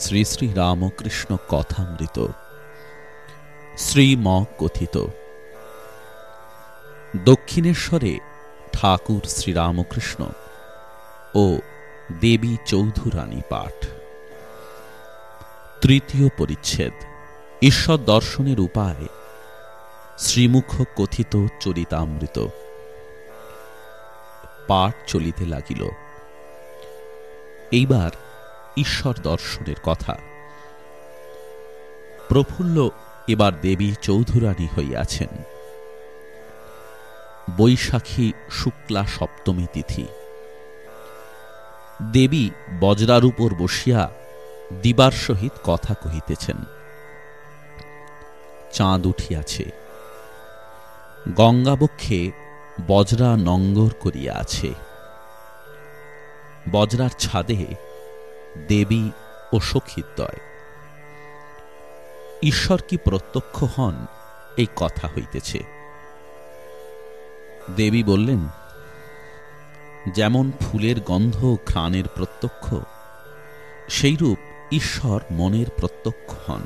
শ্রী শ্রী রামকৃষ্ণ কথামৃত। শ্রীম কথিত দক্ষিণেশ্বরে ঠাকুর শ্রীরামকৃষ্ণ ও দেবী চৌধুরানী পাঠ। তৃতীয় পরিচ্ছেদ। ঈশ্বর দর্শনের উপায় শ্রীমুখ কথিত চরিতামৃত। পাঠ চলিতে লাগিল। এইবার ঈশ্বর দর্শনের কথা। প্রফুল্ল এবার দেবী চৌধুরানী হইয়াছেন। বৈশাখী শুক্লা সপ্তমী তিথি। দেবী বজ্রার উপর বসিয়া দিবার সহিত কথা কহিতেছেন। চাঁদ উঠিয়াছে। গঙ্গাবক্ষে বজ্রা নঙ্গর করিয়া আছে। বজ্রার ছাদে দেবী ও সখীদ্বয় ঈশ্বর কি প্রত্যক্ষ হন? এই কথা হইতেছে। দেবী বললেন, যেমন ফুলের গন্ধ ঘ্রাণের প্রত্যক্ষ, সেইরূপ ঈশ্বর মনের প্রত্যক্ষ হন।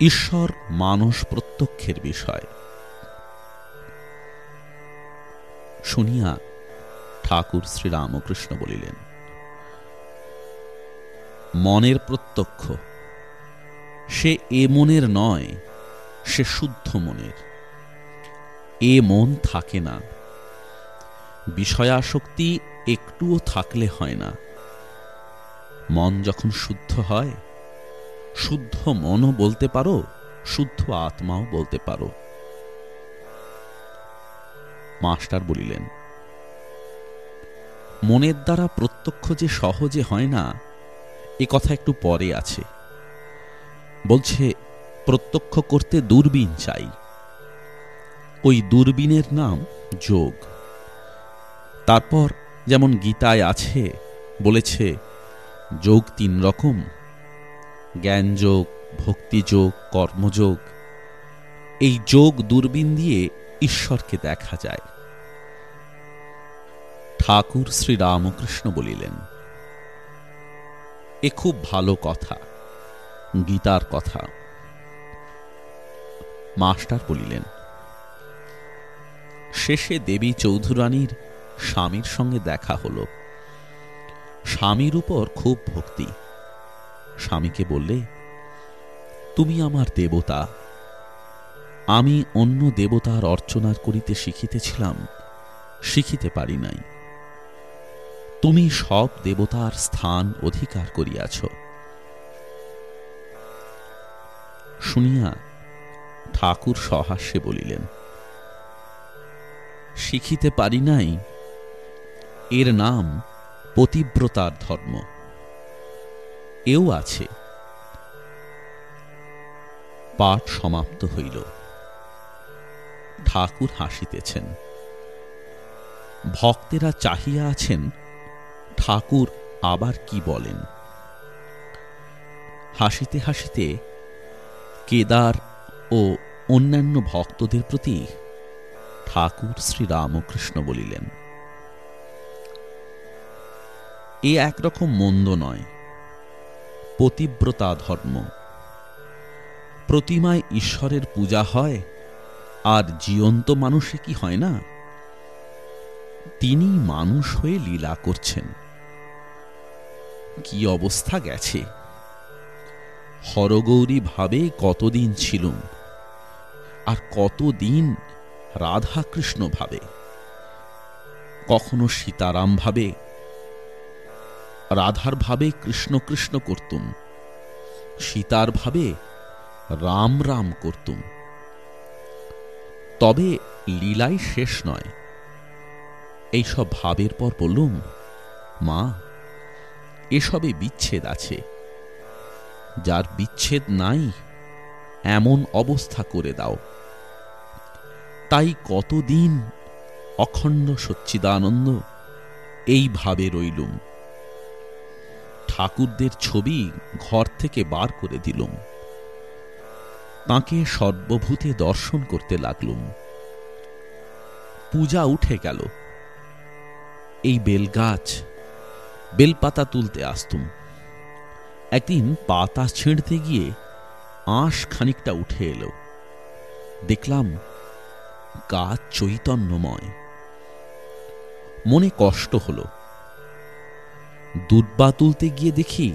ঈশ্বর মানস প্রত্যক্ষের বিষয়। শুনিয়া ঠাকুর শ্রীরামকৃষ্ণ বলিলেন মনের প্রত্যক্ষ। সে এ মনের নয়, সে শুদ্ধ মনের। এ মন থাকে না। বিষয়াসক্তি একটুও থাকলে হয় না। মন যখন শুদ্ধ হয়, শুদ্ধ মনও বলতে পারো, শুদ্ধ আত্মাও বলতে পারো। মাস্টার বলিলেন, মনের দ্বারা প্রত্যক্ষ যে সহজে হয় না এ কথা একটু পরে আছে। বলছে, প্রত্যক্ষ করতে দূরবীন চাই। ওই দূরবীনের নাম যোগ। তারপর যেমন গীতায় আছে, বলেছে, যোগ তিন রকম। জ্ঞানযোগ ভক্তিযোগ কর্মযোগ এই যোগ দূরবীন দিয়ে ঈশ্বরকে দেখা যায়। ঠাকুর শ্রীরামকৃষ্ণ বলিলেন এ খুব ভালো কথা, গীতার কথা। মাস্টার বলিলেন, শেষে দেবী চৌধুরানীর স্বামীর সঙ্গে দেখা হল। স্বামীর উপর খুব ভক্তি। স্বামীকে বললে, তুমি আমার দেবতা। আমি অন্য দেবতার অর্চনার করিতে শিখিতেছিলাম, শিখিতে পারি নাই। তুমি সব দেবতার স্থান অধিকার করিয়াছ। শুনিয়া ঠাকুর সহাস্যে বলিলেন, শিখিতে পারি নাই, এর নাম পতিব্রতার ধর্ম। এও আছে। পাঠ সমাপ্ত হইল। ঠাকুর হাসিতেছেন। ভক্তেরা চাহিয়া আছেন ঠাকুর আবার কি বলেন? হাসিতে হাসিতে কেদার ও অন্যান্য ভক্তদের প্রতি ঠাকুর শ্রী রামকৃষ্ণ বলিলেন, এ একরকম মন্দ নয়। পতিব্রতা ধর্ম। প্রতিমায় ঈশ্বরের পূজা হয়, আর জীবন্ত মানুষে কি হয় না? তিনি মানুষ হয়ে লীলা করছেন। কি অবস্থা গেছে? হরগৌরী ভাবে কতদিন ছিলুম, আর কতদিন রাধাকৃষ্ণ ভাবে? কখনো সীতারাম ভাবে, রাধার ভাবে কৃষ্ণ কৃষ্ণ করতুম, সীতার ভাবে রাম রাম করতুম। তবে লীলাই শেষ নয়। এইসব ভাবের পর বললুম মা এসবে বিচ্ছেদ আছে। যার বিচ্ছেদ নাই, এমন অবস্থা করে দাও। তাই কতদিন অখণ্ড সচ্চিদানন্দ এইভাবে রইলুম। ঠাকুরদের ছবি ঘর থেকে বার করে দিলুম। তাকে সর্বভূতে দর্শন করতে লাগলুম। পূজা উঠে গেল। এই বেলগাছ বেলপাতা তুলতে আসতুম। একদিন পাতা ছিঁড়তে গিয়ে আঁশ খানিকটা উঠে এলো। দেখলাম গাছ চৈতন্যময়। মনে কষ্ট হলো। দুধবা তুলতে গিয়ে দেখি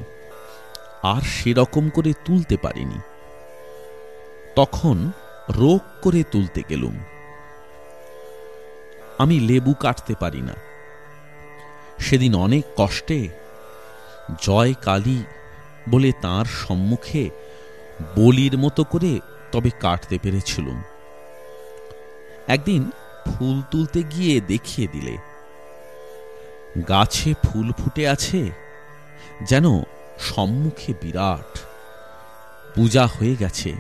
আর সেরকম করে তুলতে পারিনি। তখন রোগ করে তুলতে গেলুম। আমি লেবু কাটতে পারি না। সেদিন অনেক কষ্টে জয় কালী বলে তার সম্মুখে বলির মতো করে তবে কাটতে পেরেছিলুম। একদিন ফুল তুলতে গিয়ে দেখিয়ে দিলে, গাছে ফুল ফুটে আছে যেন সম্মুখে বিরাট পূজা হয়ে গেছে,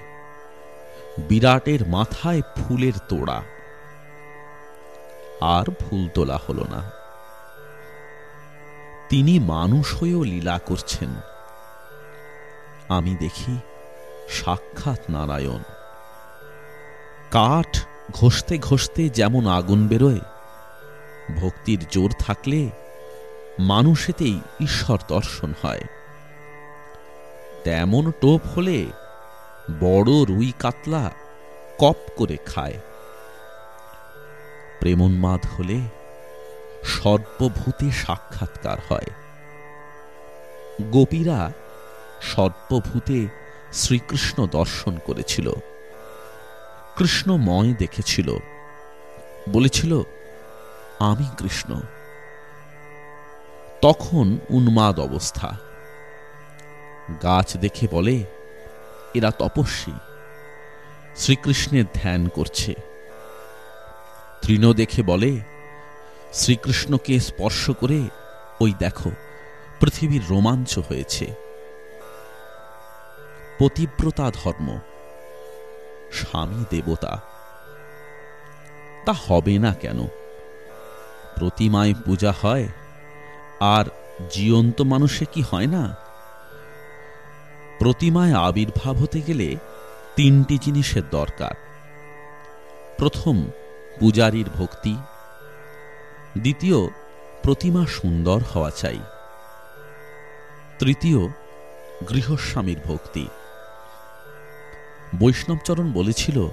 বিরাটের মাথায় ফুলের তোড়া, আর ফুল তোলা হল না। তিনি মানুষ হয়েও লীলা করছেন। আমি দেখি সাক্ষাৎ নারায়ণ। কাঠ ঘষতে ঘষতে যেমন আগুন বেরোয়, ভক্তির জোর থাকলে মানুষেতেই ঈশ্বর দর্শন হয়। তেমন টোপ হলে বড় রুই কাতলা কপ করে খায়। প্রেমোন্মাদ হলে সর্বভূতে সাক্ষাৎকার হয়। গোপীরা সর্বভূতে শ্রীকৃষ্ণ দর্শন করেছিল। কৃষ্ণময় দেখেছিল। বলেছিল, আমি কৃষ্ণ। তখন উন্মাদ অবস্থা। গাছ দেখে বলে, এরা তপস্বী। শ্রীকৃষ্ণের ধ্যান করছে। তৃণ দেখে বলে শ্রীকৃষ্ণকে স্পর্শ করে ওই দেখো, পৃথিবীর রোমাঞ্চ হয়েছে। পতিব্রতা ধর্ম, স্বামী দেবতা, তা হবে না কেন? প্রতিমায় পূজা হয়, আর জীবন্ত মানুষে কি হয় না? প্রতিমায় আবির্ভাব হতে গেলে তিনটি জিনিসের দরকার। প্রথম, পূজারীর ভক্তি দ্বিতীয়, প্রতিমা সুন্দর হওয়া চাই। তৃতীয়, গৃহস্বামীর ভক্তি। বৈষ্ণবচরণ বলেছিল,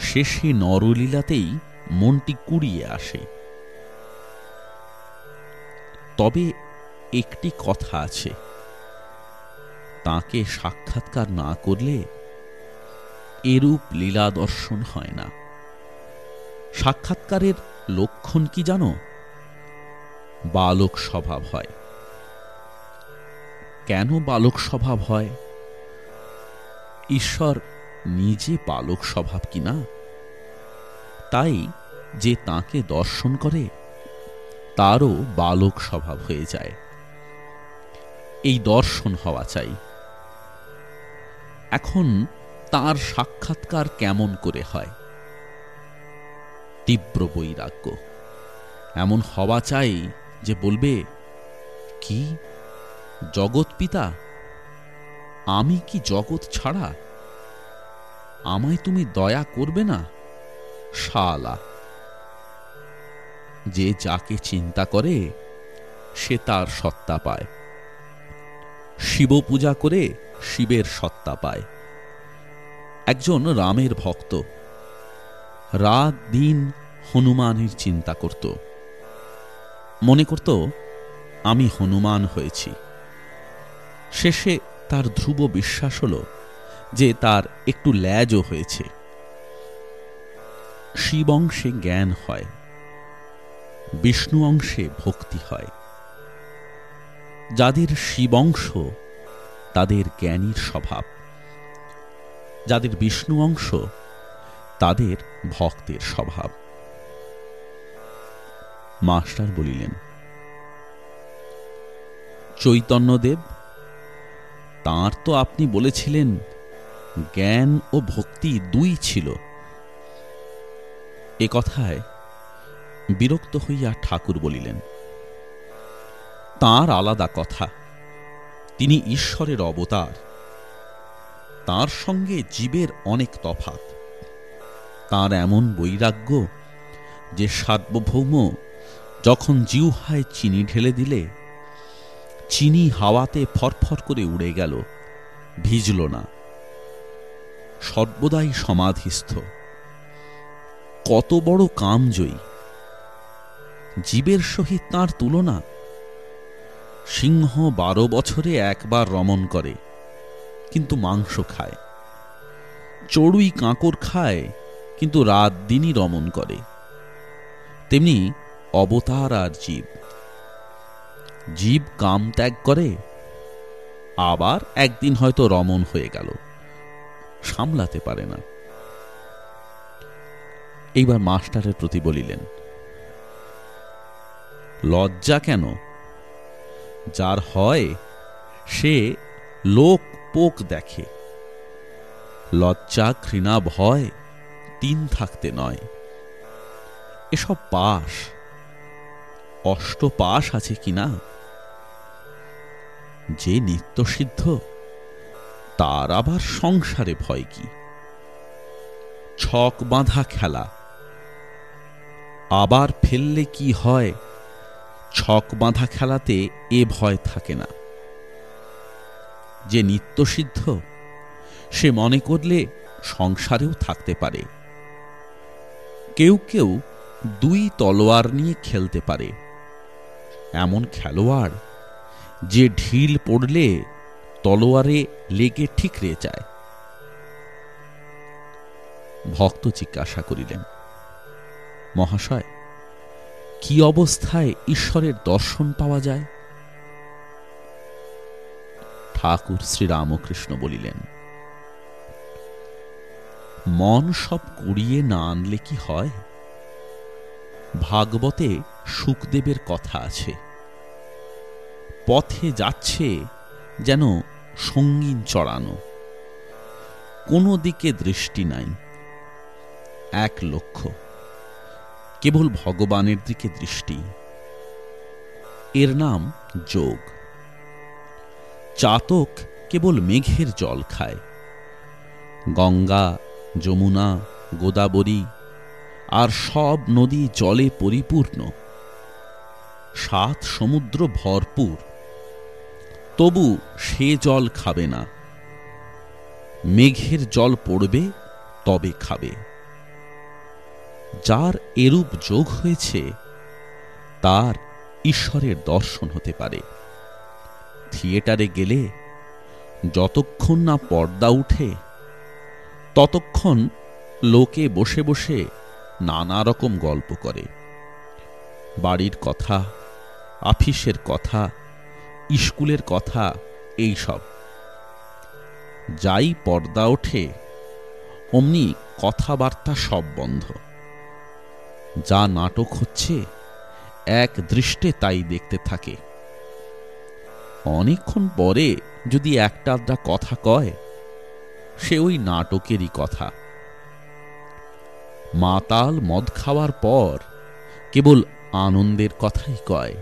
শেষে নরলীলাতেই মনটি কুড়িয়ে আসে। তবে একটি কথা আছে, তাকে সাক্ষাৎকার না করলে এরূপ লীলা দর্শন হয় না। সাক্ষাৎকারের লক্ষণ কি জানো? বালক স্বভাব হয়। কেন বালক স্বভাব হয়? ঈশ্বর নিজে বালক স্বভাব কিনা তাই যে তাকে দর্শন করে, তারও বালক স্বভাব হয়ে যায়। এই দর্শন হওয়া চাই। এখন তার সাক্ষাৎকার কেমন করে হয়? তীব্র বৈরাগ্য। এমন হওয়া চাই যে বলবে, কি? জগৎ পিতা? আমি কি জগৎ ছাড়া? আমায় তুমি দয়া করবে না? শালা! যে যাকে চিন্তা করে, সে তার সত্তা পায়। শিব পূজা করে শিবের সত্তা পায়। একজন রামের ভক্ত রাত দিন হনুমানের চিন্তা করত। মনে করত, আমি হনুমান হয়েছি। শেষে তার ধ্রুব বিশ্বাস হল যে তার একটু ল্যাজও হয়েছে। শিব অংশে জ্ঞান হয়, বিষ্ণু অংশে ভক্তি হয়। যাদের শিবংশ, তাদের জ্ঞানীর স্বভাব। যাদের বিষ্ণু অংশ তাদের ভক্তের স্বভাব। মাস্টার বলিলেন, চৈতন্যদেব, তাঁর তো আপনি বলেছিলেন, জ্ঞান ও ভক্তি দুই ছিল। এ কথায় বিরক্ত হইয়া ঠাকুর বলিলেন, তার আলাদা কথা। তিনি ঈশ্বরের অবতার। তার সঙ্গে জীবের অনেক তফাত তার এমন বৈরাগ্য যে সার্বভৌম যখন জিউহায় চিনি ঢেলে দিলে, চিনি হাওয়াতে ফরফর করে উড়ে গেল, ভিজল না। সর্বদাই সমাধিস্থ। কত বড় কামজয়ী। জীবের সহিত তাঁর তুলনা। সিংহ বারো বছরে একবার রমণ করে, কিন্তু মাংস খায়। চড়ুই কাঁকর খায় কিন্তু রাত দিনই রমণ করে। তেমনি অবতার আর জীব। জীব কাম ত্যাগ করে, আবার একদিন হয়তো রমণ হয়ে গেল। সামলাতে পারে না। এইবার মাস্টারের প্রতি বলিলেন, লজ্জা কেন? যার হয়, সে লোক পোক দেখে। লজ্জা ঘৃণা ভয় তিন থাকতে নয়। এসব পাশ। অষ্টপাশ আছে কিনা যে নিত্যসিদ্ধ তার আবার সংসারে ভয় কি? ছক বাঁধা খেলা। আবার ফেললে কি হয়? ছক বাঁধা খেলাতে এ ভয় থাকে না। যে নিত্যসিদ্ধ সে মনে করলে সংসারেও থাকতে পারে। কেউ কেউ দুই তলোয়ার নিয়ে খেলতে পারে। এমন খেলোয়াড় যে ঢিল পড়লে তলোয়ারে লেগে ঠিকরে যায়। ভক্ত জিজ্ঞাসা করিলেন, মহাশয়, কি অবস্থায় ঈশ্বরের দর্শন পাওয়া যায়? ঠাকুর শ্রীরামকৃষ্ণ বলিলেন মন সব কুড়িয়ে না আনলে কি হয়? ভাগবতে সুখদেবের কথা আছে। পথে যাচ্ছে যেন সঙ্গীন চড়ানো। কোনো দিকে দৃষ্টি নাই। এক লক্ষ্য কেবল ভগবানের দিকে দৃষ্টি। এর নাম যোগ। চাতক কেবল মেঘের জল খায়। গঙ্গা যমুনা, গোদাবরী আর সব নদী জলে পরিপূর্ণ। সাত সমুদ্র ভরপুর। তবু সে জল খাবে না। মেঘের জল পড়বে, তবে খাবে। যার এরূপ যোগ হয়েছে, তার ঈশ্বরের দর্শন হতে পারে। থিয়েটারে গেলে যতক্ষণ না পর্দা উঠে ততক্ষণ লোকে বসে বসে নানা রকম গল্প করে। বাড়ির কথা, আফিসের কথা, স্কুলের কথা, এই সব। যাই পর্দা ওঠে, অমনি কথাবার্তা সব বন্ধ। যা নাটক হচ্ছে, এক দৃষ্টে তাই দেখতে থাকে। অনেকক্ষণ পরে যদি একটা আধটা কথা কয় সে ওই নাটকেরই কথা। মাতাল মদ খাওয়ার পর কেবল আনন্দের কথাই কয়।